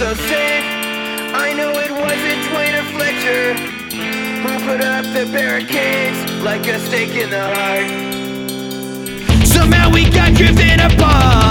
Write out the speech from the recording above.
so safe. I know it wasn't Dwayne or Fletcher who put up the barricades like a stake in the heart. Somehow we got driven apart.